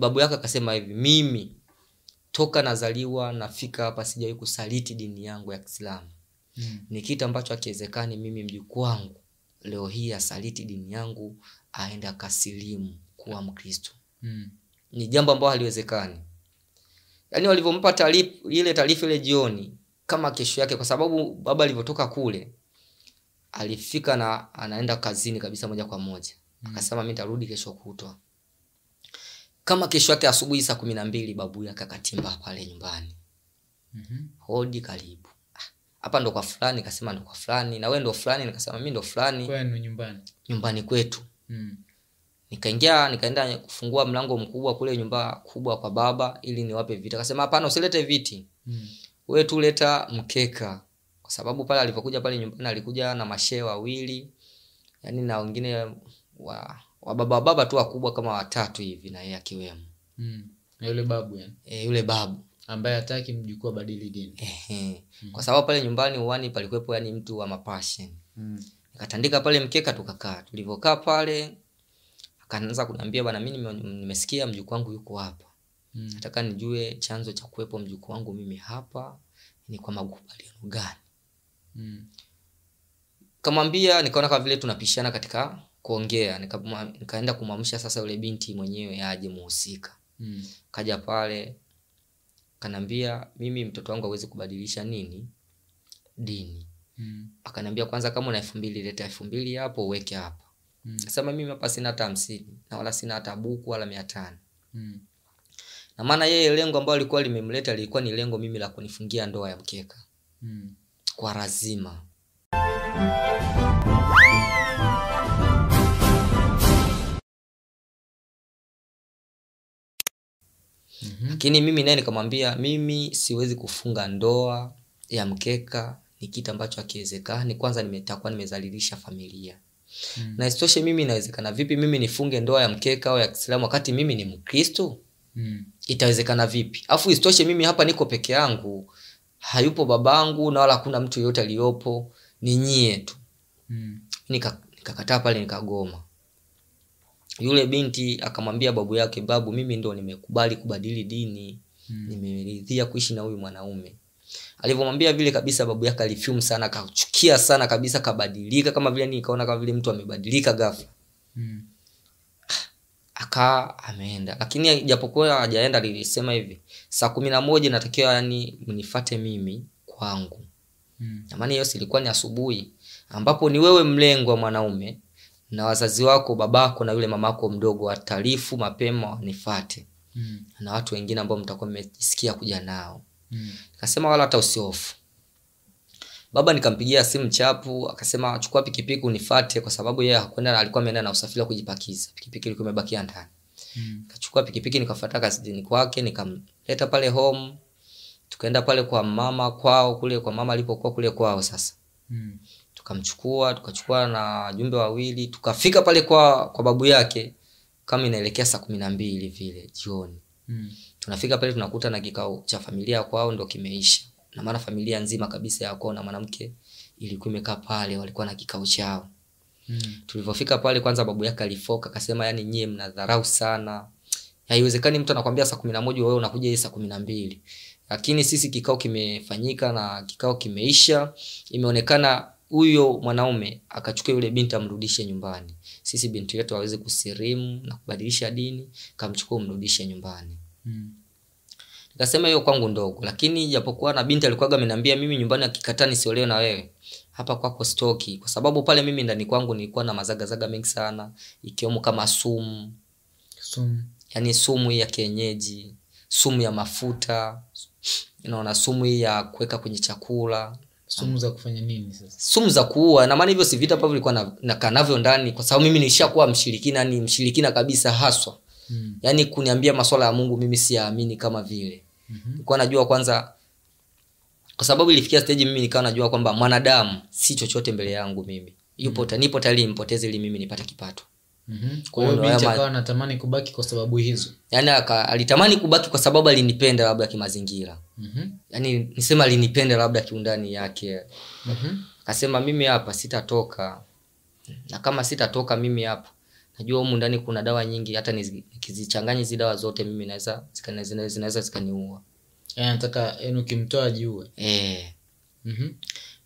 babu yake akasema hivi mimi toka nazaliwa nafika hapa sijawahi kusaliti dini yangu ya kiislamu. Mm. ni kitu ambacho akiwezekani mimi mjukuu wangu leo hii asaliti dini yangu aende akasilimu kuwa mkristo. Mm. ni jambo ambalo haliwezekani. Yaani walivyompa ile taarifa ile jioni kama kesho yake kwa sababu baba alivyotoka kule alifika na anaenda kazini kabisa moja kwa moja. Akasema mi nitarudi kesho kutwa kama kesho yake asubuhi saa kumi na mbili babu yake akatimba pale nyumbani. Mhm. hodi karibu. "Ah, hapa ndo kwa fulani kasema ndo kwa fulani na wewe ndo fulani nikasema mi ndo fulani. Kwenu nyumbani? Nyumbani kwetu. Mm. nikaingia nikaenda kufungua mlango mkubwa kule nyumba kubwa kwa baba ili niwape viti akasema hapana usilete viti. Mm. wewe tu leta mkeka. Kwa sababu pale alipokuja pale nyumbani alikuja na mashee wawili yani na wengine wa, wa baba baba tu wakubwa kama watatu hivi na yeye akiwemo Mm. na yule babu yani e, yule babu ambaye hataki mjukuu abadili dini Ehe. kwa sababu pale nyumbani uwani palikuwepo yani mtu wa mapashen mm. nikatandika pale mkeka tukakaa tulivyokaa pale akaanza kuniambia bana mi nimesikia mjukuu wangu yuko hapa Mm. nataka nijue chanzo cha kuwepo mjukuu wangu mimi hapa ni kwa makubaliano gani Mm. kamwambia nikaona kama vile tunapishana katika kuongea Nikamwa- nikaenda kumwamsha sasa yule binti mwenyewe aje muhusika Mm. kaja pale kanaambia mimi mtoto wangu awezi kubadilisha nini dini Mm. akanaambia kwanza kama una elfu mbili leta elfu mbili hapo uweke hapa Mm. sema mimi hapa sina hata hamsini na wala sina hata buku wala mia tano Mm. na maana yeye lengo ambayo alikuwa limemleta lilikuwa ni lengo mimi la kunifungia ndoa ya mkeka Mm. kwa razima Mhm. lakini mimi naye nikamwambia mimi siwezi kufunga ndoa ya mkeka ni kitu ambacho hakiwezekani. Kwanza nimetakuwa nimezalilisha familia. Mm. na isitoshe mimi inawezekana. Vipi mimi nifunge ndoa ya mkeka au ya kiislamu wakati mimi ni mkristo? Mm. itawezekana vipi? Afu isitoshe mimi hapa niko peke yangu. Hayupo babangu na wala hakuna mtu yoyote aliyopo. Ni nyie tu. Mm. Nika- nikakataa pale nikagoma yule binti akamwambia babu yake babu mimi ndo nimekubali kubadili dini hmm. nimeridhia kuishi na huyu mwanaume alivyomwambia vile kabisa babu yake alifium sana akachukia sana kabisa kabadilika kama vile nikaona kama vile mtu amebadilika ghafla hmm. akaa ameenda lakini japokuwa hajaenda lilisema hivi saa kumi na moja natakiwa yani mnifate mimi kwangu hmm. namani hiyo silikuwa ni asubuhi ambapo ni wewe mlengwa mwanaume na wazazi wako babako na yule mamako mdogo watarifu mapema wanifate Mm. na watu wengine ambao mtakuwa mmesikia kuja nao Mm. kasema wala hata usiofu baba nikampigia simu chapu akasema chukua pikipiki unifate kwa sababu yeye hakwenda alikuwa ameenda na usafiri wa kujipakiza pikipiki ilikuwa imebakia ndani Mm. kachukua pikipiki nikafuata kazini kwake nikamleta pale home tukaenda pale kwa mama kwao kule kwa mama alipokuwa kule kwao sasa Mm. Tukamchukua tukachukua na wajumbe wawili tukafika pale kwa kwa babu yake kama inaelekea saa kumi na mbili vile jioni. Mm. tunafika pale tunakuta na kikao cha familia kwao ndo kimeisha. Na maana familia nzima kabisa ya kwao na mwanamke ilikuwa imekaa pale walikuwa na kikao chao. Mm. tulivyofika pale kwanza babu yake alifoka akasema yani nyie mnadharau sana. Haiwezekani mtu anakwambia saa kumi na moja wewe unakuja hii saa kumi na mbili. Lakini sisi kikao kimefanyika na kikao kimeisha. Imeonekana huyo mwanaume akachukua yule binti amrudishe nyumbani. Sisi binti yetu aweze kusirimu na kubadilisha dini kamchukua umrudishe nyumbani. Mm. nikasema hiyo kwangu ndogo lakini japokuwa na binti alikuwaga ameniambia mimi nyumbani akikataa nisiolewe na wewe. Hapa kwako stoki kwa sababu pale mimi ndani kwangu nilikuwa na mazagazaga mengi sana ikiwemo kama sumu. Sumu. yani sumu hii ya kienyeji sumu ya mafuta unaona sumu hii ya kuweka kwenye chakula sumu za kufanya nini sasa sumu za kuua na maana hivyo si vita ambavyo nakanavyo na- nakaa navyo ndani kwa sababu mimi nilishakuwa mshirikina ni mshirikina kabisa haswa Mm. yaani kuniambia maswala ya mungu mimi siyaamini kama vile Mhm. nilikuwa najua kwanza kwa sababu ilifikia stage mimi nikawa najua kwamba mwanadamu si chochote mbele yangu mimi yupo hmm. nipo tayari nimpoteze ili mimi nipate kipato Mhm. kwa hiyo binti akawa anatamani kubaki kwa sababu hizo yani aka- alitamani kubaki kwa sababu alinipenda labda kimazingira mm-hmm. yani nisema alinipenda labda kiundani yake Mhm. akasema mimi hapa sitatoka na kama sitatoka mimi hapa najua humu ndani kuna dawa nyingi hata nikizichanganya hizi dawa zote mimi naweza zinaweza zikaniua nataka yani ukimtoa ajiue eh Mhm.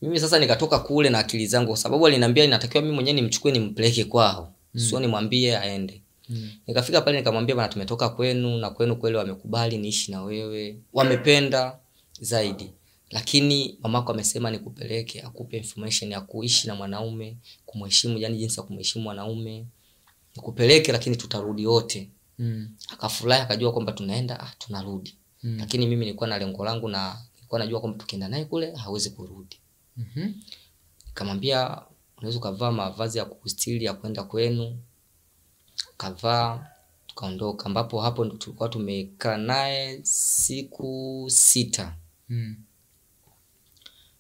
mimi sasa nikatoka kule na akili zangu kwa sababu aliniambia inatakiwa mimi mwenyewe nimchukue nimpeleke kwao mm. sio nimwambie aende Mm. nikafika pale nikamwambia bana tumetoka kwenu na kwenu kweli wamekubali niishi na wewe wamependa zaidi lakini mamako amesema nikupeleke akupe information ya kuishi na mwanaume kumheshimu yani jinsi ya kumheshimu mwanaume nikupeleke lakini tutarudi wote Mm. akafurahi akajua kwamba tunaenda ah, tunarudi Mm. lakini mimi nilikuwa na lengo langu na nilikuwa najua kwamba tukienda naye kule hawezi kurudi Mhm. nikamwambia unaweza ukavaa mavazi ya kukustiri ya kwenda kwenu kavaa tukaondoka ambapo hapo ndo tulikuwa tumekaa naye siku sita Mm.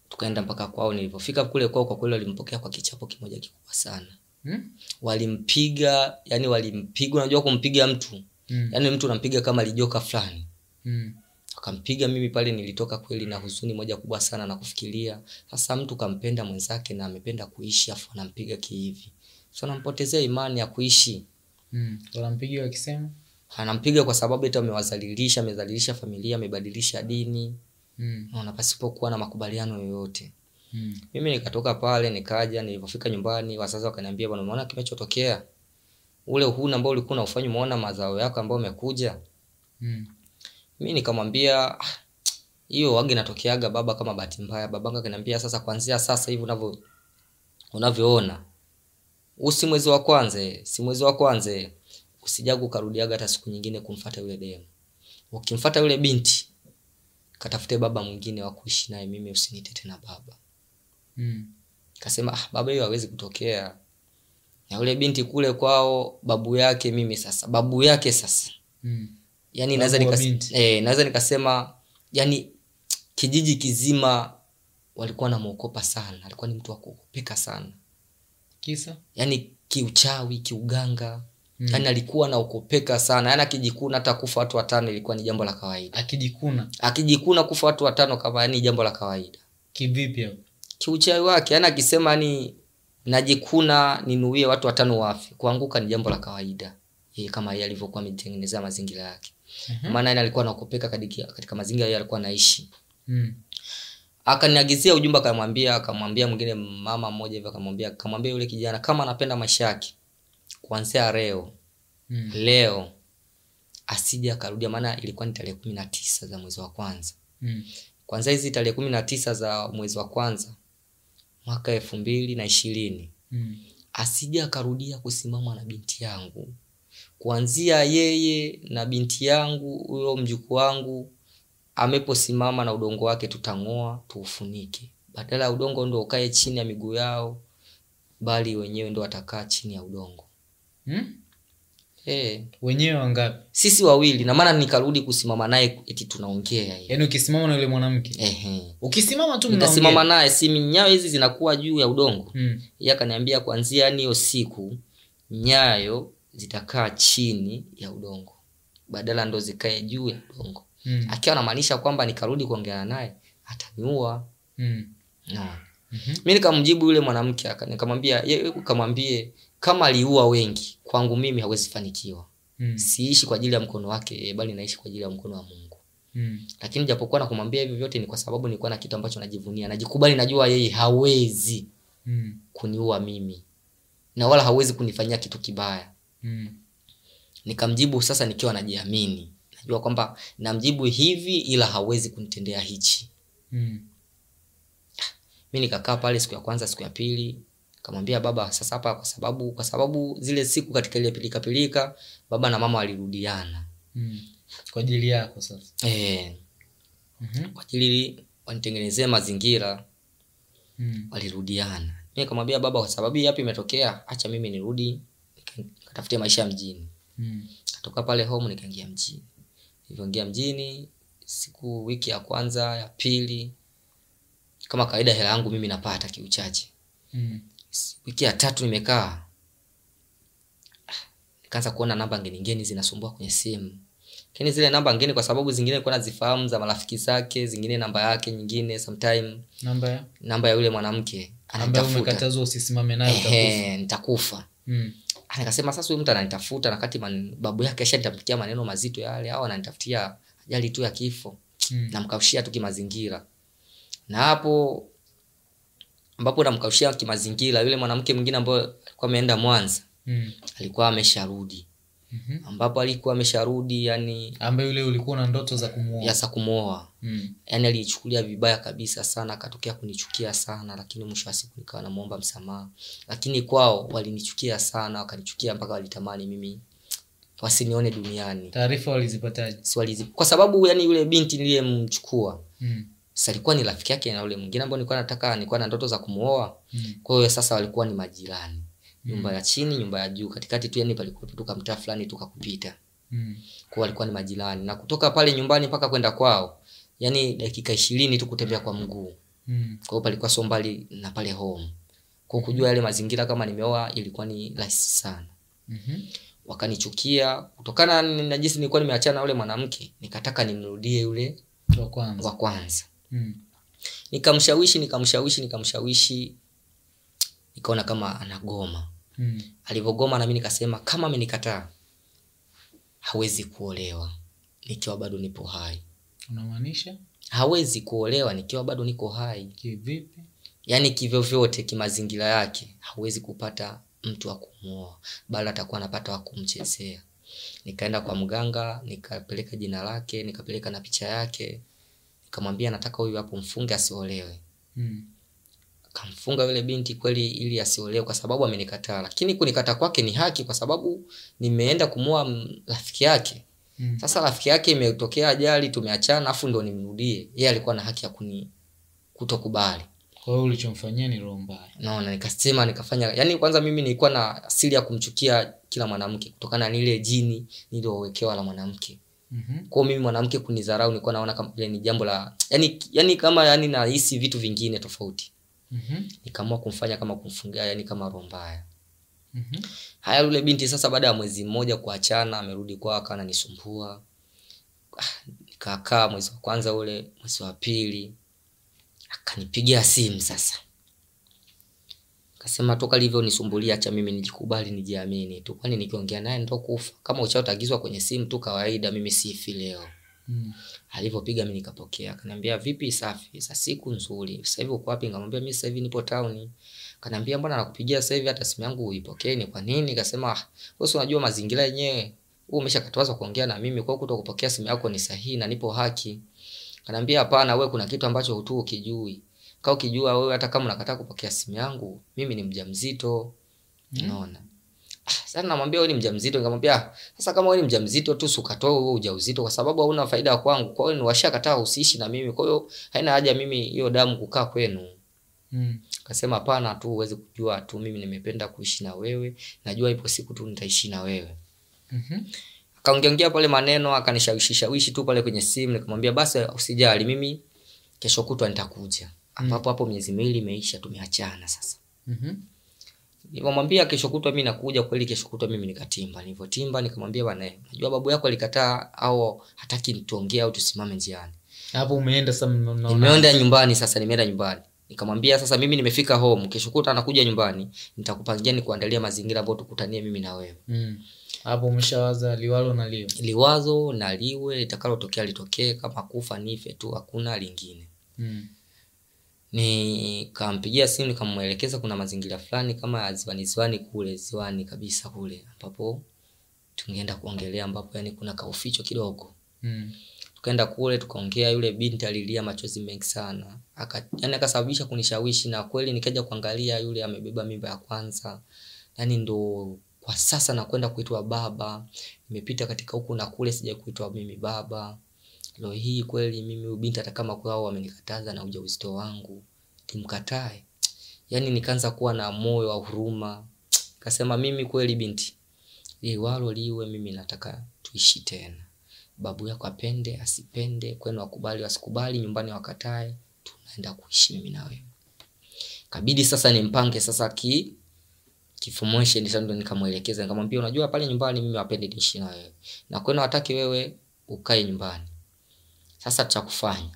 tukaenda mpaka kwao nilivyofika kule kwao kwa kweli walimpokea kwa kichapo kimoja kikubwa sana Mm. walimpiga yani walimpiga unajua kumpiga mtu Mm. yani mtu unampiga kama lijoka fulani Mm. Akampiga mimi pale nilitoka kweli na huzuni moja kubwa sana na kufikiria sasa mtu kampenda mwenzake na amependa kuishi afu anampiga kihivi so anampotezea imani ya kuishi Mm. wanampigia wakisema anampiga kwa sababu eti amewazalilisha amezalilisha familia amebadilisha dini Mm. naona pasipokuwa na makubaliano yoyote Mm. mimi nikatoka pale nikaja nilivyofika nyumbani wazazi wakaniambia bwana umeona kimechotokea ule uhuni ambao ulikuwa unaufanya umeona mazao yako ambayo umekuja Mm. Mi nikamwambia "Ah, hiyo wage natokeaga baba kama bahati mbaya. Babanga kaniambia sasa kwanzia sasa hivi unavyo unavyoona usi mwezi wa kwanza si mwezi wa kwanza usijagu ukarudiaga hata siku nyingine kumfata yule demu. Ukimfata yule binti katafute baba mwingine wa kuishi naye mimi usinite tena baba. Mm. kasema ah, baba hiyo hawezi kutokea. Na yule binti kule kwao babu yake mimi sasa babu yake sasa. Mm. Yani naweza nikas, eh, naweza nikasema yani kijiji kizima walikuwa namwokopa sana. Alikuwa ni mtu wa kuogopeka sana. Kisa? Yani kiuchawi kiuganga. Mm. mm. yani alikuwa naokopeka sana. Yani akijikuna hata kufa watu watano ilikuwa ni jambo la kawaida. Akijikuna? Akijikuna kufa watu watano kama yani jambo la kawaida. Kivipi hapo? Kiuchawi wake yani akisema yani najikuna ninuie watu watano wafe. Kuanguka ni jambo la kawaida. Ye, kama yeye alivyokuwa ametengenezea mazingira yake Mhm. maana alikuwa anakopeka katika, katika mazingira yeye alikuwa anaishi Mm. akaniagizia ujumbe akamwambia akamwambia mwingine mama mmoja hivyo akamwambia akamwambia yule kijana kama anapenda maisha yake kuanzia leo Mm. leo asije akarudia maana ilikuwa ni tarehe kumi na tisa za mwezi wa kwanza Mm. kwanzia hizi tarehe kumi na tisa za mwezi wa kwanza mwaka elfu mbili na ishirini Mm. asije akarudia kusimama na binti yangu kuanzia yeye na binti yangu huyo mjukuu wangu ameposimama na udongo wake tutang'oa tuufunike badala ya udongo ndo ukae chini ya miguu yao bali wenyewe ndo watakaa chini ya udongo hmm? hey, wenyewe wangapi sisi wawili na maana nikarudi kusimama naye eti tunaongea yaani ukisimama na yule mwanamke Ehe. ukisimama tu nikasimama mnaongea. naye si nyayo hizi zinakuwa juu ya udongo hmm. yeye akaniambia kuanzia yani hiyo siku nyayo zitakaa chini ya udongo badala ndo zikae juu ya udongo Mm. akiwa anamaanisha kwamba nikarudi kuongea naye ataniua Mm. no. -hmm. mi nikamjibu yule mwanamke nikamwambia kamwambie kama aliua wengi kwangu mimi hawezi fanikiwa Mm. siishi kwa ajili ya mkono wake eh, bali naishi kwa ajili ya mkono wa mungu Mm. lakini japokuwa nakumwambia hivyo vyote ni kwa sababu nilikuwa na kitu ambacho najivunia najikubali najua yeye hawezi Mm. kuniua mimi na wala hawezi kunifanyia kitu kibaya Mm. nikamjibu sasa nikiwa najiamini najua kwamba namjibu hivi ila hawezi kunitendea hichi Mm. mi nikakaa pale siku ya kwanza siku ya pili kamwambia baba sasa hapa kwa sababu kwa sababu zile siku katika ile pilika pilika baba na mama walirudiana Mm. kwa ajili yako sasa e, mm-hmm. kwa ajili wanitengenezee mazingira Mm. walirudiana mi kamwambia baba kwa sababu yapi imetokea acha mimi nirudi nikatafutie maisha ya mjini. Mm. katoka pale home nikaingia mjini. Nilivyoingia mjini siku wiki ya kwanza ya pili kama kawaida hela yangu mimi napata kiuchache. Mm. Wiki ya tatu nimekaa nikaanza kuona namba ngeni ngeni zinasumbua kwenye simu. Lakini zile namba ngeni kwa sababu zingine nilikuwa nazifahamu za marafiki zake zingine namba yake nyingine sometime namba ya? namba ya yule mwanamke Ehe, nitakufa. Mm. Nikasema sasa huyu mtu ananitafuta na kati man, babu yake ashanitamkia maneno mazito yale au ananitafutia ajali tu ya kifo Mm. namkaushia tu kimazingira na hapo ambapo namkaushia kimazingira yule mwanamke mwingine ambaye alikuwa ameenda mwanza Mm. alikuwa amesharudi Mhm. ambapo alikuwa amesharudi yani ambaye yule ulikuwa na ndoto za kumuoa yasa kumuoa mm. yani aliichukulia vibaya kabisa sana akatokea kunichukia sana lakini mwisho wa siku nikawa namuomba msamaha lakini kwao walinichukia sana wakanichukia mpaka walitamani mimi wasinione duniani taarifa walizipataje Si walizi- kwa sababu yani yule binti niliyemchukua mm. sasa alikuwa ni rafiki yake na yule mwingine ambao nilikuwa nataka nilikuwa na ndoto za kumuoa Mm. kwa hiyo sasa walikuwa ni majirani nyumba ya chini nyumba ya juu. Katikati tu yani palikuwa tu kamtaa fulani tukakupita. Mm. kwa walikuwa ni majirani. Na kutoka pale nyumbani mpaka kwenda kwao yani dakika ishirini tu kutembea kwa mguu. Mm. kwa hiyo palikuwa sio mbali na pale home. Kwa kujua yale mazingira kama nimeoa ilikuwa ni rahisi sana. Mhm. wakanichukia. Kutokana na jinsi nilikuwa nimeachana na yule mwanamke nikataka nimrudie yule wa kwanza. wa kwanza. Mm. nikamshawishi nikamshawishi nikamshawishi. Nikaona kama anagoma Mm. alivyogoma nami nikasema kama amenikataa hawezi kuolewa nikiwa bado nipo hai. Unamaanisha? Hawezi kuolewa nikiwa bado niko hai. Kivipi? Yaani kivyovyote kimazingira yake hawezi kupata mtu wa kumuoa bali atakuwa anapata wa kumchezea. Nikaenda kwa mganga nikapeleka jina lake nikapeleka na picha yake nikamwambia nataka huyu hapo mfunge asiolewe. Mm. Kamfunga yule binti kweli ili asiolewe kwa sababu amenikataa. Lakini kunikata kwake ni haki kwa sababu nimeenda kumwoa rafiki yake. Mm. sasa rafiki yake imetokea ajali tumeachana afu ndo nimrudie. Yeye alikuwa na haki ya kuni kutokubali. Kwa hiyo ulichomfanyia ni roho mbaya. Naona nikasema nikafanya yani kwanza mimi nilikuwa na asili ya kumchukia kila mwanamke kutokana na ile jini niliowekewa la mwanamke. Mm-hmm. kwao mimi mwanamke kunidharau nilikuwa naona kama ni jambo la yani, yani kama yani nahisi vitu vingine tofauti Mhm. nikaamua kumfanya kama kumfungia yani kama roho mbaya. Mhm. haya yule binti sasa baada ya mwezi mmoja kuachana amerudi kwa ananisumbua. Ah, nikakaa mwezi wa kwanza ule mwezi wa pili. Akanipigia simu sasa. Kasema toka livyo nisumbulia acha mimi nijikubali nijiamini tu. Kwani nikiongea naye ndo kufa kama uchaotagizwa kwenye simu tu kawaida mimi sifi leo Mm. alivyopiga mi nikapokea. Akaniambia vipi safi? Sa siku nzuri. Sasa hivi uko wapi? Nikamwambia mi sasa hivi nipo town. Kaniambia mbona nakupigia sasa hivi hata simu yangu uipokee ni kwa nini? Kasema "Ah, wewe si unajua mazingira yenyewe. Wewe umeshakatazwa kuongea na mimi. Kwa hiyo kuto kupokea simu yako ni sahihi na nipo haki. Kaniambia hapana wewe kuna kitu ambacho hutu ukijui. Kaa ukijua wewe hata kama unakataa kupokea simu yangu mimi ni mjamzito. Unaona? Ah, sasa namwambia wewe ni mjamzito nikamwambia "Ah, sasa kama wewe ni mjamzito tu sukatoe huo ujauzito kwa sababu hauna faida kwangu. Kwa hiyo ni washakataa usiishi na mimi. Kwa hiyo haina haja mimi hiyo damu kukaa kwenu. Mm. akasema hapana tu uweze kujua tu mimi nimependa kuishi na wewe najua ipo siku tu nitaishi na wewe. Mhm. akaongeongea pale maneno akanishawishishawishi tu pale kwenye simu nikamwambia basi usijali mimi kesho kutwa nitakuja. Ambapo hapo miezi miwili imeisha tumeachana sasa. Mhm. Nikamwambia kesho kutwa mimi nakuja kweli kesho kutwa mimi nikatimba nilivyotimba nikamwambia bwana najua babu yako alikataa au hataki tuongee au tusimame njiani hapo umeenda sasa nimeenda nyumbani sasa nimeenda nyumbani nikamwambia sasa mimi nimefika home kesho kutwa anakuja nyumbani nitakupangia nikuandalia mazingira ambayo tukutanie mimi na wewe Mm. hapo umeshawaza liwalo na liwe. liwazo na liwe litakalotokea litokee kama kufa nife tu hakuna lingine mm. Nikampigia simu nikamwelekeza kuna mazingira fulani kama ziwani ziwani kule ziwani kabisa kule ambapo tungeenda kuongelea ambapo yani kuna kauficho kidogo. Mm. tukaenda kule tukaongea yule binti alilia machozi mengi sana. Aka yani akasababisha kunishawishi na kweli nikaja kuangalia yule amebeba mimba ya kwanza. Yani ndo kwa sasa nakwenda kuitwa baba. Nimepita katika huku na kule sija kuitwa mimi baba leo hii kweli mimi ubinti binti hata kama kwao wamenikataza na ujauzito wangu. Nimkatae yani nikaanza kuwa na moyo wa huruma. Kasema mimi kweli binti. Liwalo liwe mimi nataka tuishi tena. Babu yako apende asipende kwenu wakubali wasikubali nyumbani wakatae tunaenda kuishi mimi na wewe. Kabidi sasa nimpange sasa ki kifumoshe sasa ndo nikamwelekeza. Nikamwambia unajua pale nyumbani mimi wapende niishi na wewe. Na kwenu hataki wewe ukae nyumbani sasa tutakufanya kufanya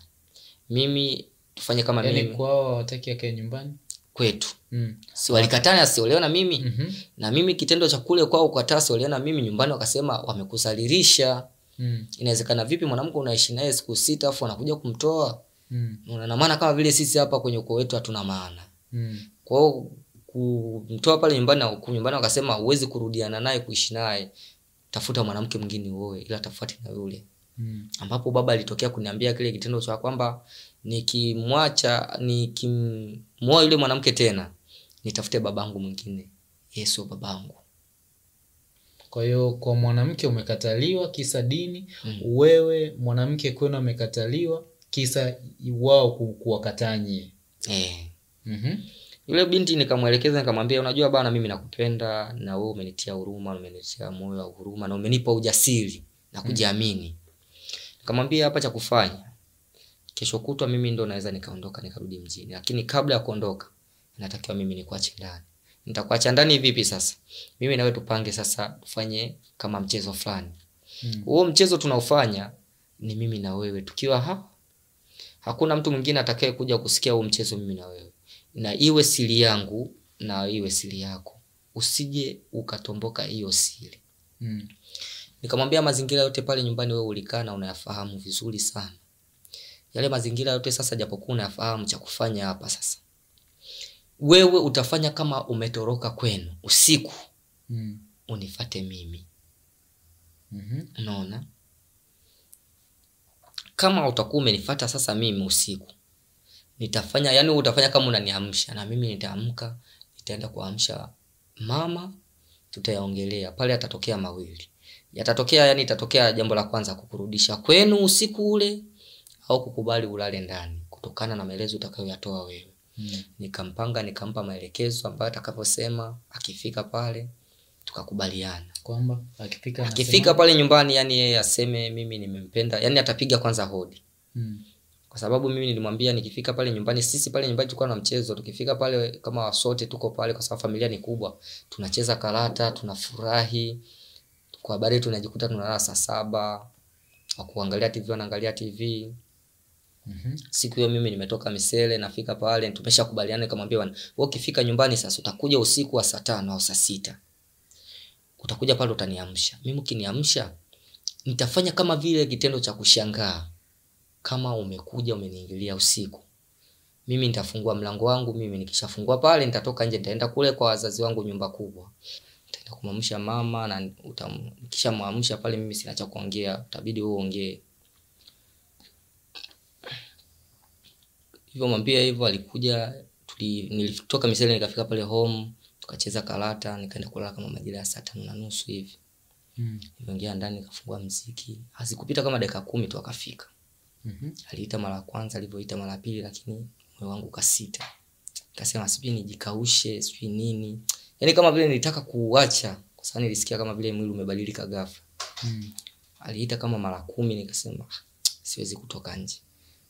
mimi tufanye kama yani mimi kwao hawataki akae nyumbani kwetu Mm. si walikatana asiolewa na mimi mm-hmm. na mimi kitendo cha kule kwao kukataa na mimi nyumbani wakasema wamekusalirisha Mm. inawezekana vipi mwanamke unaishi naye siku sita afu anakuja kumtoa Mm. na maana kama vile sisi hapa kwenye ukoo wetu hatuna maana Mm. kwa hiyo kumtoa pale nyumbani nyumbani wakasema huwezi kurudiana naye kuishi naye tafuta mwanamke mwingine uoe ila tafuati na yule Mm. ambapo baba alitokea kuniambia kile kitendo cha kwamba nikimwacha nikimwoa yule mwanamke tena nitafute babangu mwingine yesu babangu kwa hiyo kwa mwanamke umekataliwa kisa dini Mm. wewe mwanamke kwenu amekataliwa kisa wao kuwakatanye kuwakataa nyie eh. Mhm. yule binti nikamwelekeza nikamwambia unajua bana mimi nakupenda na wewe umenitia huruma umenitia moyo wa huruma na umenipa ujasiri na kujiamini nikamwambia hapa cha kufanya. Kesho kutwa mimi ndo naweza nikaondoka nikarudi mjini. Lakini kabla ya kuondoka natakiwa mimi nikuache ndani. Nitakuacha ndani vipi sasa? Mimi nawe tupange sasa tufanye kama mchezo fulani. Mm. huo mchezo tunaofanya ni mimi na wewe. Tukiwa hapa hakuna mtu mwingine atakaye kuja kusikia huo mchezo mimi na wewe. Na iwe siri yangu na iwe siri yako. Usije ukatomboka hiyo siri. Mm. Nikamwambia mazingira yote pale nyumbani wewe ulikaa na unayafahamu vizuri sana. Yale mazingira yote sasa japokuwa unayafahamu cha kufanya hapa sasa. Wewe utafanya kama umetoroka kwenu usiku. Mm. unifate mimi. Mm-hmm. unaona? Kama utakuwa umenifata sasa mimi usiku nitafanya yani utafanya kama unaniamsha na mimi nitaamka nitaenda kuamsha mama tutayaongelea. Pale atatokea mawili yatatokea yani itatokea jambo la kwanza kukurudisha kwenu usiku ule au kukubali ulale ndani kutokana na maelezo utakayoyatoa wewe Mm. nikampanga nikampa maelekezo ambayo atakavyosema akifika pale tukakubaliana kwamba akifika akifika pale nyumbani yani yeye aseme mimi nimempenda yani atapiga kwanza hodi mm. kwa sababu mimi nilimwambia nikifika pale nyumbani sisi pale nyumbani tulikuwa na mchezo tukifika pale kama wasote tuko pale kwa sababu familia ni kubwa tunacheza karata tunafurahi kwa habari yetu tunajikuta tunalala saa saba wa kuangalia tv wanaangalia tv Mm -hmm. siku hiyo mimi nimetoka misele nafika pale tumeshakubaliana nikamwambia bwana wewe ukifika nyumbani sasa utakuja usiku wa saa tano au saa sita. Utakuja pale utaniamsha. Mimi ukiniamsha nitafanya kama vile kitendo cha kushangaa. Kama umekuja umeniingilia usiku. Mimi nitafungua mlango wangu mimi nikishafungua pale nitatoka nje nitaenda kule kwa wazazi wangu nyumba kubwa kumwamsha mama na utam- nikishamwamsha pale mimi sina cha kuongea utabidi wewe uongee. Hivyo mwambia hivyo alikuja tuli, nilitoka misele nikafika pale home tukacheza karata nikaenda kulala kama majira ya saa tano na nusu hivi. Mm. niliingia ndani nikafungua mziki hazikupita kama dakika kumi tu akafika. Mhm. aliita mara ya kwanza alivyoita mara ya pili lakini moyo wangu kasita kasema sijui nijikaushe sijui nini yaani kama vile nilitaka kuuacha kwa sababu nilisikia kama vile mwili umebadilika ghafla. Mm. aliita kama mara kumi nikasema "Ah, siwezi kutoka nje.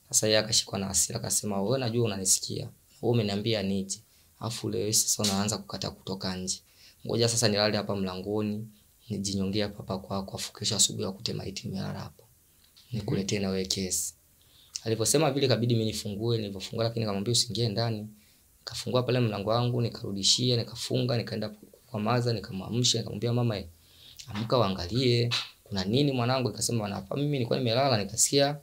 Sasa yeye akashikwa na hasira akasema wewe najua unanisikia. Wewe umeniambia nije. Alafu leo sasa unaanza kukata kutoka nje. Ngoja sasa nilale hapa mlangoni nijinyongea hapa hapa kwa, kwa kesho asubuhi ya kutema iti imelala hapo. Nikuletee na wewe kesi. Alivyosema vile kabidi mimi nifungue nilivyofungua lakini akamwambia usiingie ndani nikafungua pale mlango wangu nikarudishia nikafunga nikaenda kwa maza nikamwamsha nikamwambia mama amka waangalie kuna nini mwanangu? Nikasema hapa mimi nilikuwa nimelala nikasikia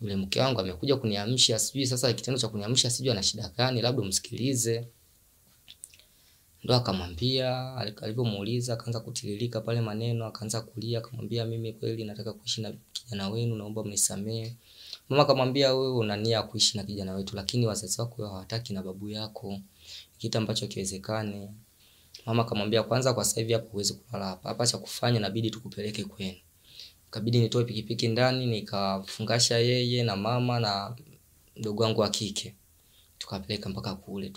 yule mke wangu amekuja kuniamsha sijui sasa kitendo cha kuniamsha sijui ana shida gani labda umsikilize. Ndo akamwambia ali- alivyomuuliza akaanza kutiririka pale maneno akaanza kulia akamwambia mimi kweli nataka kuishi na kijana wenu naomba mnisamee mama kamwambia wewe una nia ya kuishi na kijana wetu lakini wazazi wako hawataki na babu yako. Kitu ambacho kiwezekane mama akamwambia kwanza kwa sasa hivi hapa huwezi kulala hapa. Hapa cha kufanya inabidi tukupeleke kwenu. Kabidi nitoe pikipiki ndani nikafungasha yeye na mama na mdogo wangu wa kike. Tukapeleka mpaka kule.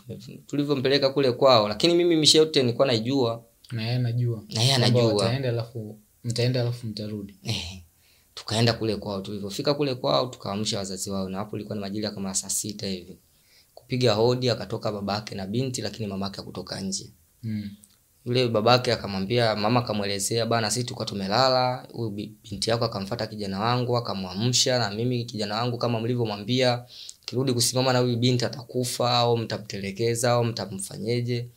Tulivyompeleka kule kwao. Lakini mimi misha yote nilikuwa naijua. Na yeye anajua. Na yeye anajua. mtaenda alafu mtaenda alafu mtarudi. Eh, tukaenda kule kwao tulivyofika kule kwao tukaamsha wazazi wao na hapo ilikuwa ni majira kama saa sita hivi. Kupiga hodi akatoka babake na binti lakini mamake hakutoka nje. Mm. yule babake akamwambia mama akamwelezea bana sisi tulikuwa tumelala. Huyu binti yako akamfata kijana wangu akamwamsha na mimi kijana wangu kama mlivyomwambia kirudi kusimama na huyu binti atakufa au mtamtelekeza au mtamfanyeje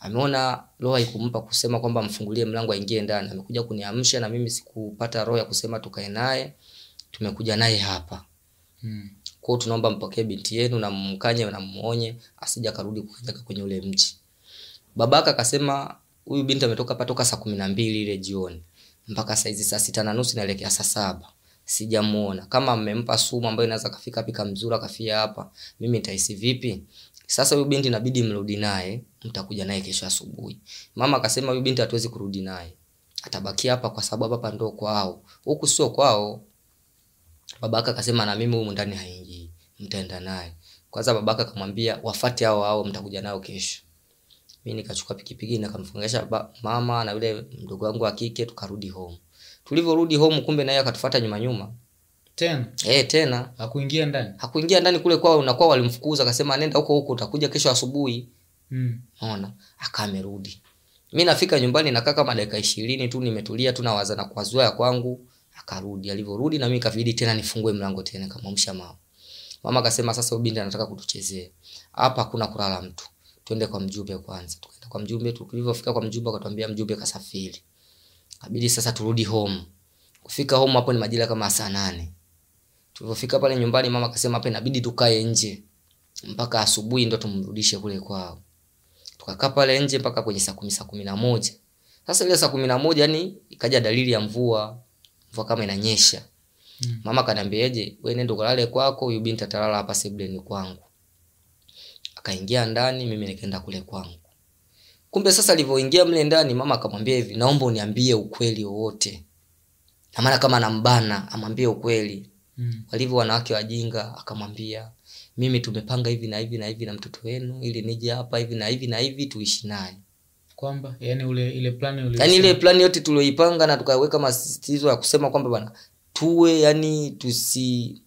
ameona roho haikumpa kusema kwamba mfungulie mlango aingie ndani. Amekuja kuniamsha na mimi sikupata roho ya kusema tukae naye. Tumekuja naye hapa. Mm. kwao tunaomba mpokee binti yenu na mkanye na muonye asija karudi kukanyaga kwenye ule mji. Babaka akasema huyu binti ametoka hapa toka saa kumi na mbili ile jioni. Mpaka saizi saa sita na nusu naelekea saa saba. Sijamuona. Kama mmempa sumu ambayo inaweza kafika pika mzuri akafia hapa mimi nitahisi vipi sasa huyu binti inabidi mrudi naye mtakuja naye kesho asubuhi. Mama akasema huyu binti hatuwezi kurudi naye. Atabaki hapa kwa sababu hapa ndo kwao. Huku sio kwao. Babaka akasema na mimi humu ndani haingii. Mtaenda naye. Kwanza babaka akamwambia wafate hao hao mtakuja nao kesho. Mimi nikachukua pikipiki nikamfungisha mama na yule mdogo wangu wa kike tukarudi home. Tulivyorudi home kumbe naye akatufuata nyuma nyuma tena? E, tena. Hakuingia ndani? Hakuingia ndani kule kwao unakuwa walimfukuza akasema nenda huko huko utakuja kesho asubuhi. Mm. ona akaa amerudi. Mi nafika nyumbani nakaa kama dakika ishirini tu nimetulia tu nawaza na kuwazua ya kwangu. Akarudi. Alivyorudi na mimi kabidi tena nifungue mlango tena kamwamsha mama. Mama akasema sasa ubinti anataka kutuchezea. Hapa hakuna kulala mtu. Twende kwa mjumbe kwanza. Tukaenda kwa mjumbe tulivyofika kwa mjumbe akatuambia mjumbe kasafiri. Kabidi sasa turudi home. Kufika home hapo ni majira kama saa nane tulivyofika pale nyumbani mama akasema hapa inabidi tukae nje. Mpaka asubuhi ndo tumrudishe kule kwao. Tukakaa pale nje mpaka kwenye saa kumi saa kumi na moja. Sasa ile saa kumi na moja yani ikaja dalili ya mvua. Mvua kama inanyesha. Mm. mama kaniambiaje wewe nenda ukalale kwako huyu binti atalala hapa sebleni kwangu. Akaingia ndani mimi nikaenda kule kwangu. Kumbe sasa alivyoingia mle ndani mama akamwambia hivi naomba uniambie ukweli wowote. Na maana kama anambana amwambie ukweli Mm. walivyo wanawake wajinga akamwambia mimi tumepanga hivi na hivi na hivi na mtoto wenu ili nije hapa hivi na hivi na hivi tuishi naye. Kwamba yani ule ile plani ule yani ile plani yote tulioipanga na tukaweka masisitizo ya kusema kwamba bana tuwe yani tusi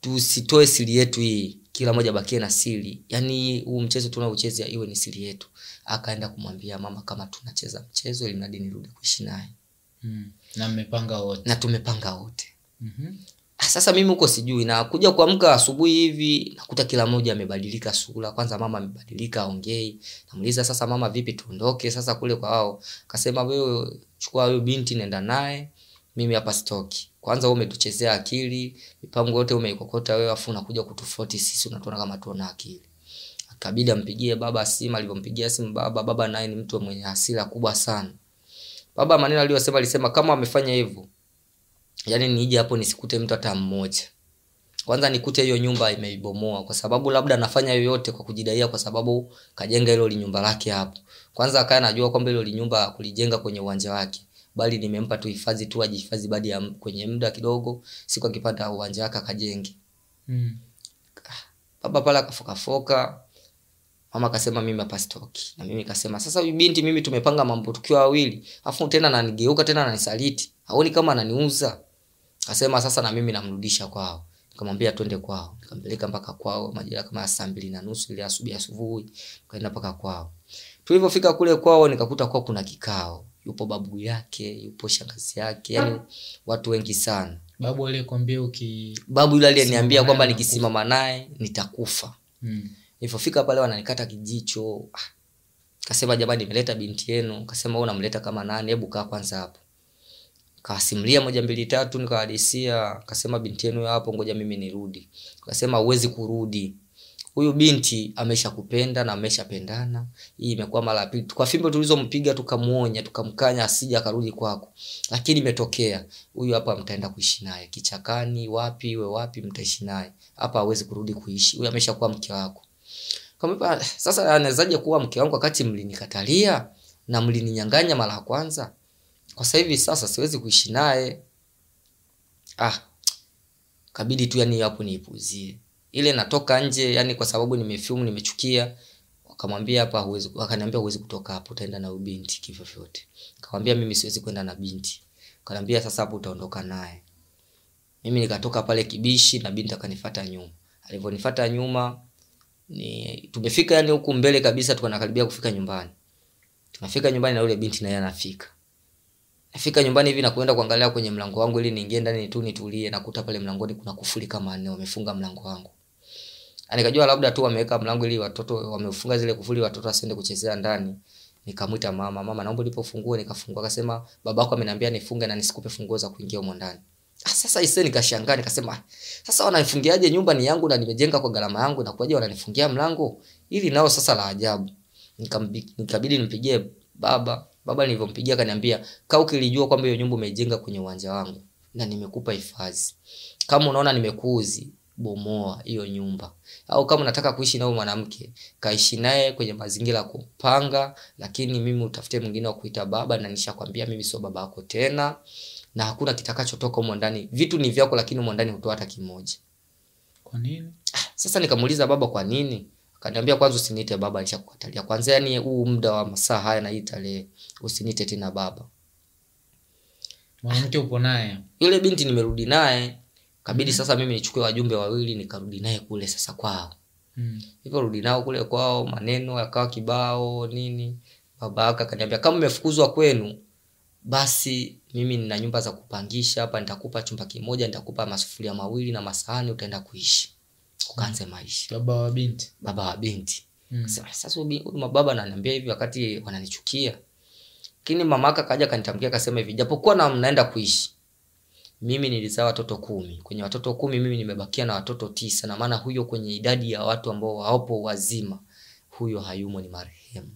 tusitoe siri yetu hii. Kila moja bakie na siri. Yani huu mchezo tunaocheza iwe ni siri yetu. Akaenda kumwambia mama kama tunacheza mchezo ili mradi nirudi kuishi naye. Mm. na mmepanga wote. Na tumepanga wote. Mm-hmm. Ah, sasa mimi huko sijui. Na kuja kuamka asubuhi hivi nakuta kila mmoja amebadilika sura. Kwanza mama amebadilika aongei. Namuuliza sasa mama vipi tuondoke? Sasa kule kwa wao. Akasema wewe chukua huyo binti nenda naye. Mimi hapa sitoki. kwanza wewe umetuchezea akili. Mipango yote umeikokota wewe afu unakuja kutufoti sisi unatuona kama tuona akili. Akabidi ampigie baba simu. Alivyompigia simu baba baba naye ni mtu mwenye hasira kubwa sana. Baba maneno aliyosema alisema kama amefanya hivyo yani nije hapo nisikute mtu hata mmoja. Kwanza nikute hiyo nyumba imeibomoa kwa sababu labda anafanya yoyote kwa kujidaia kwa sababu kajenga hilo linyumba lake hapo. Kwanza akaya najua kwamba hilo linyumba kulijenga kwenye uwanja wake. Bali nimempa tu hifadhi tu ajihifadhi baada ya kwenye muda kidogo siku akipata uwanja wake akajenge. Mm. baba pale akafokafoka mama akasema mimi hapa stoki na mimi kasema sasa huyu binti mimi tumepanga mambo tukiwa wawili afu tena ananigeuka tena ananisaliti. Aoni kama ananiuza akasema sasa na mimi namrudisha kwao. Nikamwambia twende kwao. Nikampeleka mpaka kwao majira kama ya saa mbili na nusu ile asubuhi asubuhi tukaenda mpaka kwao. Tulivyofika kule kwao nikakuta kwao kuna kikao. Yupo babu yake yupo shangazi yake yani watu wengi sana. Babu aliyekwambia uki babu yule aliyeniambia kwamba nikisimama naye nitakufa. Mm. Nilipofika pale wananikata kijicho. Ah, kasema jamani nimeleta binti yenu. Kasema wewe unamleta kama nani? Hebu kaa kwanza hapo kawasimulia moja mbili tatu nikawahadisia kasema binti yenu hapo ngoja mimi nirudi. Kasema uwezi kurudi. Huyu binti ameshakupenda na ameshapendana. Hii imekuwa mara ya pili. Kwa fimbo tulizompiga tukamuonya tukamkanya asija akarudi kwako. Lakini imetokea. Huyu hapa mtaenda kuishi naye. Kichakani wapi iwe wapi mtaishi naye. Hapa hawezi kurudi kuishi. Huyu ameshakuwa mke wako. Kama sasa anawezaje kuwa mke wangu wakati mlinikatalia na mlininyang'anya mara ya kwanza? kwa sasa hivi sasa siwezi kuishi naye. Ah kabidi tu yani hapo niipuzie ile natoka nje yani kwa sababu nimefiumu nimechukia wakamwambia hapa huwezi wakaniambia huwezi kutoka hapo utaenda na binti kivyo vyote. Nikamwambia mimi siwezi kwenda na binti. Kaniambia sasa hapo utaondoka naye. Mimi nikatoka pale kibishi na binti akanifuata nyuma. Alivyonifuata nyuma ni tumefika yani huku mbele kabisa tukanakaribia kufika nyumbani. Tunafika nyumbani na yule binti naye anafika nafika nyumbani hivi na kuenda kuangalia kwenye mlango wangu ili niingie ndani tu nitulie nakuta pale mlangoni kuna kufuli kama nne wamefunga mlango wangu. Nikajua labda tu wameweka mlango ili watoto wamefunga zile kufuli watoto wasiende kuchezea ndani nikamwita mama. Mama naomba nilipofungua nikafungua. Akasema babako ameniambia nifunge na nisikupe funguo za kuingia humo ndani. Ah, sasa ise nikashangaa nikasema "Ah, sasa wananifungiaje nyumba ni yangu na nimejenga kwa gharama yangu na kuaje wananifungia mlango? Ili nao sasa la ajabu. Nikabidi nimpigie baba baba nilivyompigia akaniambia kaa ukilijua kwamba hiyo nyumba umejenga kwenye uwanja wangu na nimekupa hifadhi kama unaona nimekuuzi bomoa hiyo nyumba. Au kama unataka kuishi nao mwanamke kaishi naye kwenye mazingira ya kupanga lakini mimi utafute mwingine wa kuita baba na nishakwambia mimi sio baba yako tena na hakuna kitakachotoka humo ndani. Vitu ni vyako lakini humo ndani hutoa hata kimoja. Kwa nini? Sasa nikamuuliza baba kwa nini akaniambia kwanza usiniite baba nishakukatalia kwanza yani huu muda wa masaa haya na hii tarehe usiniite tena baba. Mwanamke upo naye? Yule binti nimerudi naye. Kabidi mm. sasa mimi nichukue wajumbe wawili nikarudi naye kule sasa kwao. Mm. hivyo rudi nao kule kwao maneno yakawa kibao nini. Baba yake akaniambia kama umefukuzwa kwenu basi mimi nina nyumba za kupangisha hapa nitakupa chumba kimoja nitakupa masufuria mawili na masahani utaenda kuishi ukaanze maisha baba wa binti baba wa binti mm. Sasa huyu mababa ananiambia hivi wakati wananichukia. Lakini mamaka kaja kanitamkia akasema hivi, japokuwa na mnaenda kuishi. Mimi nilizaa watoto kumi. Kwenye watoto kumi mimi nimebakia na watoto tisa na maana huyo kwenye idadi ya watu ambao waopo wazima huyo hayumo ni marehemu.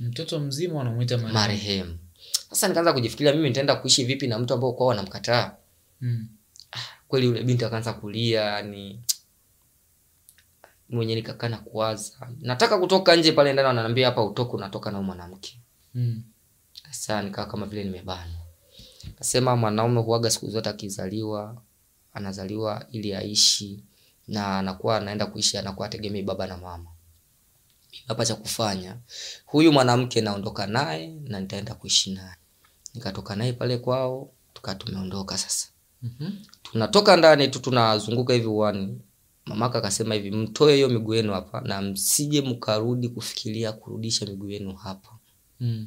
mtoto mzima wanamuita marehemu. Sasa nikaanza kujifikiria mimi nitaenda kuishi vipi na mtu ambao kwao wanamkataa. mm. Kweli yule binti akaanza kulia yani mwenye nikakaa na kuwaza. Nataka kutoka nje pale ndani wananiambia hapa utoke unatoka na mwanamke. Mm. Sasa nikawa kama vile nimebana nasema mwanaume huaga siku zote akizaliwa anazaliwa ili aishi na anakuwa anaenda kuishi anakuwa ategemei baba na mama. Hapa cha kufanya huyu mwanamke naondoka naye na nitaenda kuishi naye. Nikatoka naye pale kwao tukaa tumeondoka sasa. Mhm. Tunatoka ndani tu tunazunguka hivi uani. Mamaka akasema hivi mtoe hiyo miguu yenu hapa na msije mkarudi kufikiria kurudisha miguu yenu hapa Mm.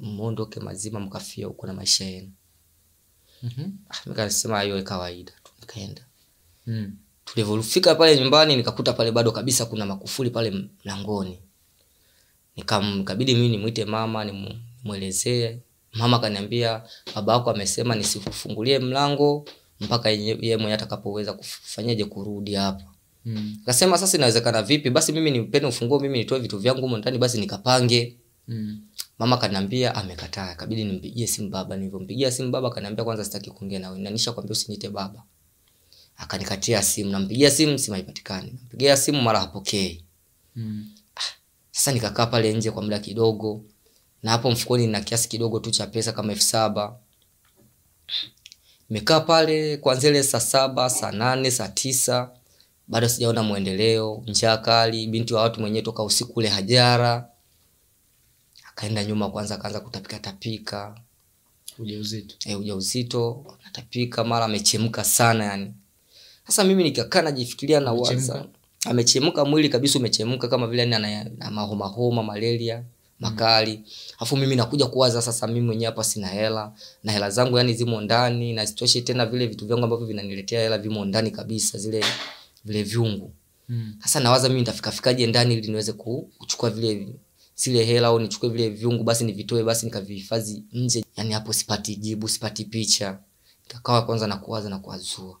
mwondoke mazima mkafia huko na maisha yenu. Mhm. Ah, nikasema hiyo ni kawaida tu, nikaenda. Mm. Tulivyofika pale nyumbani nikakuta pale bado kabisa kuna makufuli pale mlangoni. Nikamkabidi mimi nimwite mama nimwelezee. Mama akaniambia baba yako amesema nisifungulie mlango mpaka yeye mwenyewe atakapoweza kufanyaje kurudi hapa. Mm. Kasema sasa inawezekana vipi? Basi mimi nipende ufunguo mimi nitoe vitu vyangu huko ndani basi nikapange. Mm. Mama kaniambia amekataa, kabidi nimpigie simu baba. Nilivyompigia simu baba kaniambia kwanza sitaki kuongea nawe. Na nishakwambia usiniite baba. Akanikatia simu, nampigia simu simu haipatikani. Nampigia simu mara hapokei. Mm. Sasa nikakaa pale nje kwa muda kidogo. Na hapo mfukoni nina kiasi kidogo tu cha pesa kama elfu saba. Nimekaa pale kuanzia ile saa saba, saa nane, saa tisa. Bado sijaona mwendeleo, njaa kali, binti wa watu mwenyewe toka usiku ule hajara. Akaenda nyuma kwanza akaanza kutapika tapika. ujauzito e, ujauzito natapika mara amechemka sana yani sasa mimi nikakaa najifikiria na waza Amechemka? mwili kabisa umechemka kama vile yani ana ana mahoma homa malaria makali afu mimi nakuja kuwaza sasa mimi mwenyewe hapa sina hela na hela zangu yani zimo ndani na sitoshe tena vile vitu vyangu ambavyo vinaniletea hela vimo ndani kabisa zile vile vyungu mm. sasa nawaza mimi nitafikafikaje ndani ili niweze kuchukua vile sile hela au nichukue vile vyungu basi nivitoe basi nikavihifadhi nje. Yani hapo sipati jibu sipati picha. Nikakawa kwanza na kuwaza na kuwazua